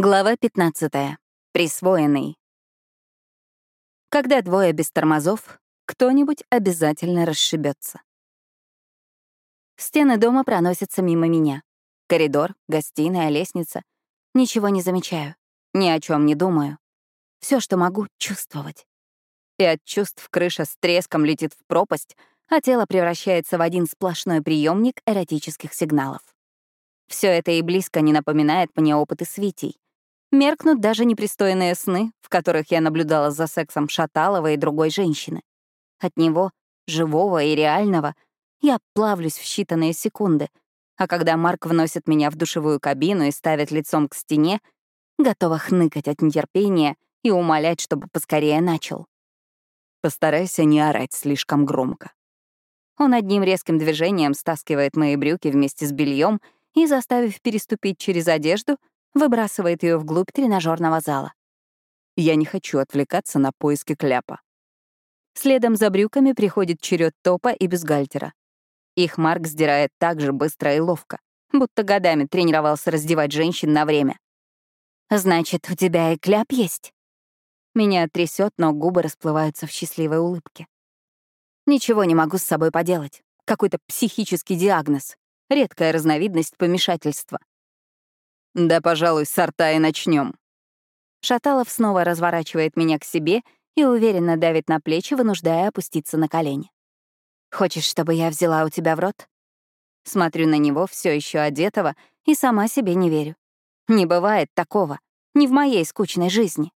Глава 15. Присвоенный. Когда двое без тормозов, кто-нибудь обязательно расшибется. Стены дома проносятся мимо меня. Коридор, гостиная, лестница. Ничего не замечаю, ни о чем не думаю. Все, что могу, чувствовать. И от чувств крыша с треском летит в пропасть, а тело превращается в один сплошной приемник эротических сигналов. Все это и близко не напоминает мне опыты с Витей — Меркнут даже непристойные сны, в которых я наблюдала за сексом Шаталова и другой женщины. От него, живого и реального, я плавлюсь в считанные секунды, а когда Марк вносит меня в душевую кабину и ставит лицом к стене, готова хныкать от нетерпения и умолять, чтобы поскорее начал. Постарайся не орать слишком громко. Он одним резким движением стаскивает мои брюки вместе с бельем и, заставив переступить через одежду, выбрасывает ее вглубь тренажерного зала. Я не хочу отвлекаться на поиски кляпа. Следом за брюками приходит черед топа и бюстгальтера. Их Марк сдирает так же быстро и ловко, будто годами тренировался раздевать женщин на время. «Значит, у тебя и кляп есть?» Меня трясет, но губы расплываются в счастливой улыбке. Ничего не могу с собой поделать. Какой-то психический диагноз. Редкая разновидность помешательства. Да, пожалуй, сорта и начнем. Шаталов снова разворачивает меня к себе и уверенно давит на плечи, вынуждая опуститься на колени. «Хочешь, чтобы я взяла у тебя в рот?» Смотрю на него, все еще одетого, и сама себе не верю. Не бывает такого. Не в моей скучной жизни.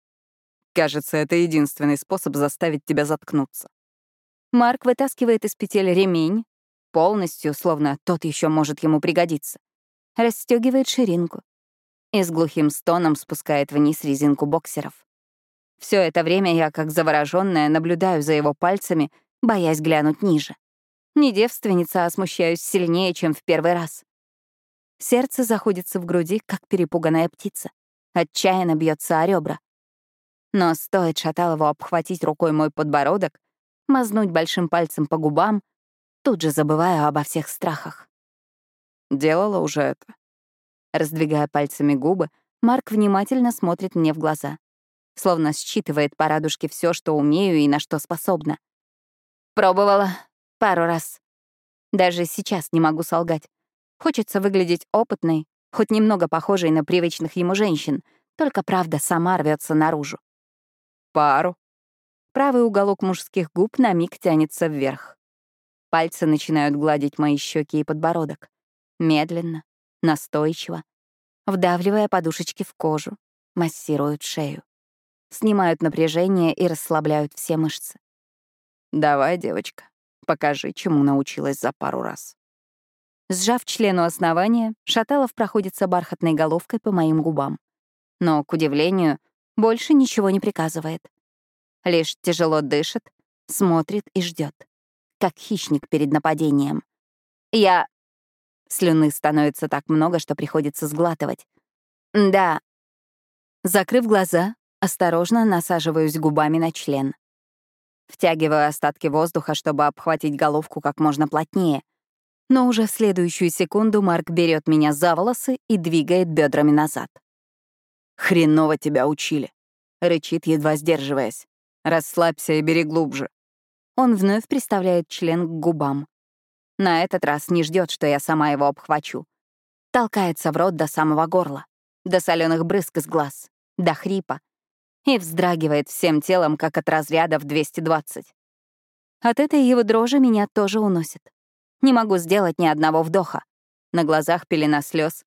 Кажется, это единственный способ заставить тебя заткнуться. Марк вытаскивает из петель ремень, полностью, словно тот еще может ему пригодиться. Расстегивает ширинку, и с глухим стоном спускает вниз резинку боксеров. Все это время я, как заворожённая, наблюдаю за его пальцами, боясь глянуть ниже. Не девственница, а смущаюсь сильнее, чем в первый раз. Сердце заходится в груди, как перепуганная птица. Отчаянно бьется о ребра. Но стоит Шаталову обхватить рукой мой подбородок, мазнуть большим пальцем по губам, тут же забываю обо всех страхах. «Делала уже это?» Раздвигая пальцами губы, Марк внимательно смотрит мне в глаза. Словно считывает по радужке все, что умею и на что способна. Пробовала пару раз. Даже сейчас не могу солгать. Хочется выглядеть опытной, хоть немного похожей на привычных ему женщин, только правда сама рвется наружу. Пару. Правый уголок мужских губ на миг тянется вверх. Пальцы начинают гладить мои щеки и подбородок. Медленно, настойчиво, вдавливая подушечки в кожу, массируют шею. Снимают напряжение и расслабляют все мышцы. «Давай, девочка, покажи, чему научилась за пару раз». Сжав члену основания, Шаталов проходится бархатной головкой по моим губам. Но, к удивлению, больше ничего не приказывает. Лишь тяжело дышит, смотрит и ждет, как хищник перед нападением. Я Слюны становится так много, что приходится сглатывать. Да. Закрыв глаза, осторожно насаживаюсь губами на член. Втягиваю остатки воздуха, чтобы обхватить головку как можно плотнее. Но уже в следующую секунду Марк берет меня за волосы и двигает бедрами назад. «Хреново тебя учили», — рычит, едва сдерживаясь. «Расслабься и бери глубже». Он вновь приставляет член к губам. На этот раз не ждет, что я сама его обхвачу. Толкается в рот до самого горла, до соленых брызг из глаз, до хрипа и вздрагивает всем телом, как от разряда в 220. От этой его дрожи меня тоже уносит. Не могу сделать ни одного вдоха. На глазах пелена слез.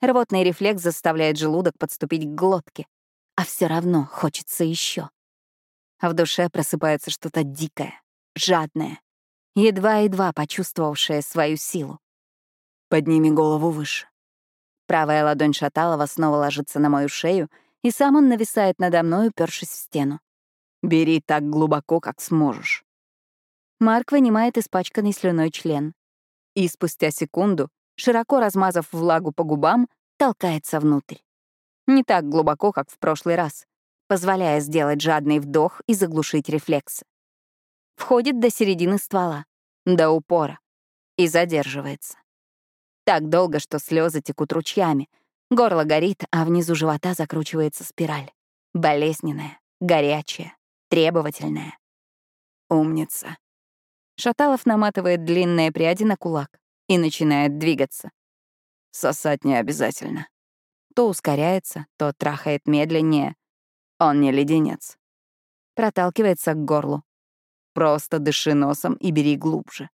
Рвотный рефлекс заставляет желудок подступить к глотке. А все равно хочется еще. А в душе просыпается что-то дикое, жадное, едва-едва почувствовавшая свою силу. «Подними голову выше». Правая ладонь Шаталова снова ложится на мою шею, и сам он нависает надо мной, упершись в стену. «Бери так глубоко, как сможешь». Марк вынимает испачканный слюной член. И спустя секунду, широко размазав влагу по губам, толкается внутрь. Не так глубоко, как в прошлый раз, позволяя сделать жадный вдох и заглушить рефлексы. Входит до середины ствола, до упора, и задерживается. Так долго, что слезы текут ручьями, Горло горит, а внизу живота закручивается спираль. Болезненная, горячая, требовательная. Умница. Шаталов наматывает длинные пряди на кулак и начинает двигаться. Сосать не обязательно. То ускоряется, то трахает медленнее. Он не леденец. Проталкивается к горлу. Просто дыши носом и бери глубже.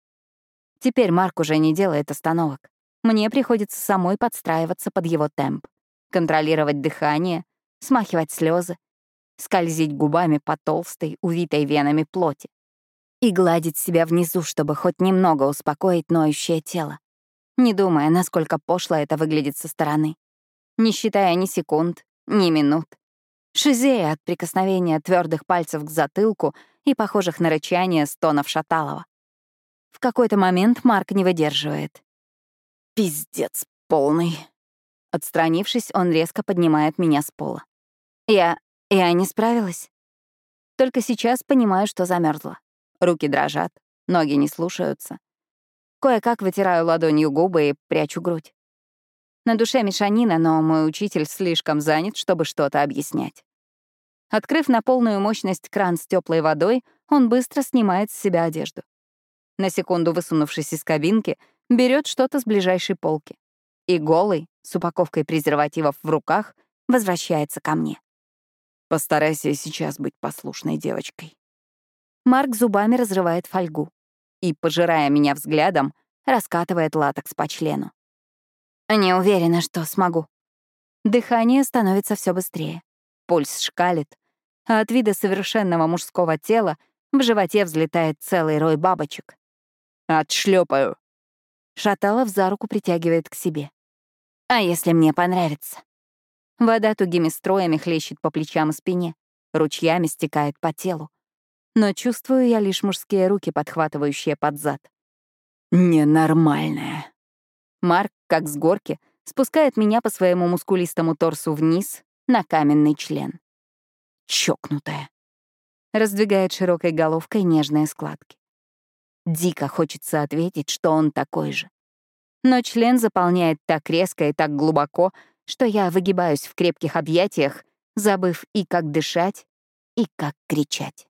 Теперь Марк уже не делает остановок. Мне приходится самой подстраиваться под его темп, контролировать дыхание, смахивать слезы, скользить губами по толстой, увитой венами плоти и гладить себя внизу, чтобы хоть немного успокоить ноющее тело, не думая, насколько пошло это выглядит со стороны, не считая ни секунд, ни минут, шизея от прикосновения твердых пальцев к затылку и похожих на рычание стонов Шаталова. В какой-то момент Марк не выдерживает. Пиздец полный. Отстранившись, он резко поднимает меня с пола. Я... я не справилась. Только сейчас понимаю, что замерзла. Руки дрожат, ноги не слушаются. Кое-как вытираю ладонью губы и прячу грудь. На душе мешанина, но мой учитель слишком занят, чтобы что-то объяснять. Открыв на полную мощность кран с теплой водой, он быстро снимает с себя одежду. На секунду высунувшись из кабинки, берет что-то с ближайшей полки. И голый, с упаковкой презервативов в руках, возвращается ко мне. Постарайся сейчас быть послушной девочкой. Марк зубами разрывает фольгу и, пожирая меня взглядом, раскатывает латекс по члену. Не уверена, что смогу. Дыхание становится все быстрее. Пульс шкалит, а от вида совершенного мужского тела в животе взлетает целый рой бабочек. «Отшлепаю», Шаталов за руку притягивает к себе. А если мне понравится? Вода тугими строями хлещет по плечам и спине, ручьями стекает по телу. Но чувствую я лишь мужские руки, подхватывающие под зад. Ненормальная. Марк, как с горки, спускает меня по своему мускулистому торсу вниз на каменный член. Чокнутая. Раздвигает широкой головкой нежные складки. Дико хочется ответить, что он такой же. Но член заполняет так резко и так глубоко, что я выгибаюсь в крепких объятиях, забыв и как дышать, и как кричать.